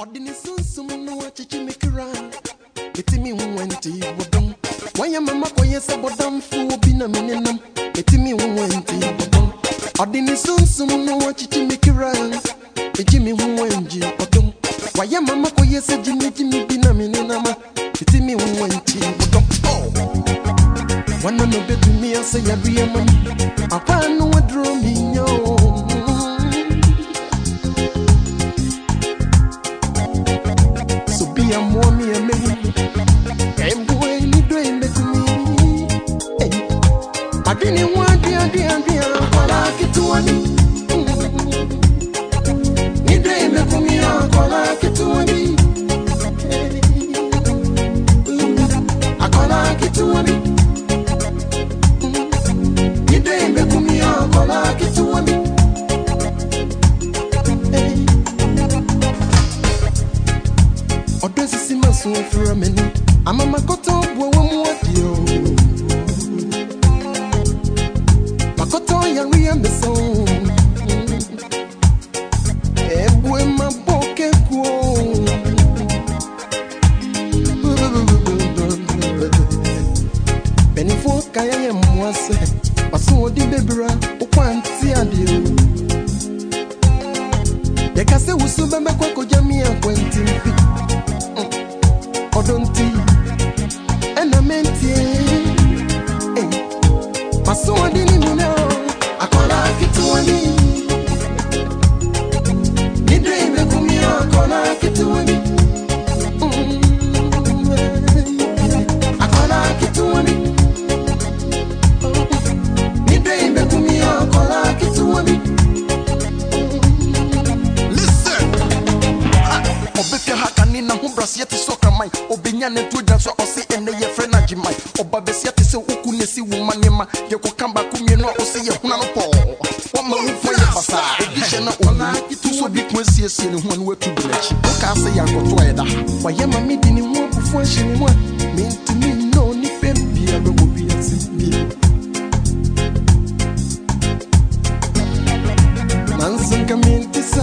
ɔde ne sunsum no akyekye me mi metumi nwante wɔdɔm wayɛ mama kɔyɛ sɛ bɔdamfo obi na me nenam metumi nwante wɔdɔm ɔde ne sunsum no akyekye me kra megye me ho angye ɔdɔm wayɛ mama kɔyɛ sɛ mi bi na me nenama metumi nwante wɔdɔm wana no bɛtumi asɛ yareɛ ma m apaa no aduro mi ọdọ esisi ma sun fura mi ni amamakọta ọbu ọwọ mu adi o makọta ọyàrá yẹn mi sọ ẹbu ẹ ma bọ kẹku o. bẹnifọ kaya yẹn mu asẹ wasun bebira ọkọ àǹtí adi o yẹ kasẹ wusu bẹbẹ kọ kọjá mi wasuwadini mina akona kituweni nidwime kumia akona kituweni akona kituweni nidwime kumia na ho braseɛ te sɛ ɔkraman obɛnya ne to dwa so ɔse ɛnɛ yɛfrɛ no O ɔba bɛsi ate sɛ woku nesse si wo ma nneɛma yɛkɔka baako mmienu a wo sɛ yɛhona no pɔɔ wɔma wofɔ yɛ pasaa obi hyɛ na ɔwu tu so bi ko asiesie ne ho a ne watu di n'akyi wokaa sɛ yɛankɔto a yɛda wayɛ ma medi ne ho abufoɔ ahyɛ ne mu me não nna onipa bia bɛbɔ bi ase bia Mansan kaminti sa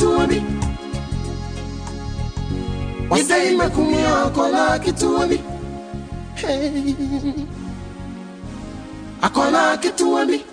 kituoni, waseime kumiokola kituoni, hey. akola kituoni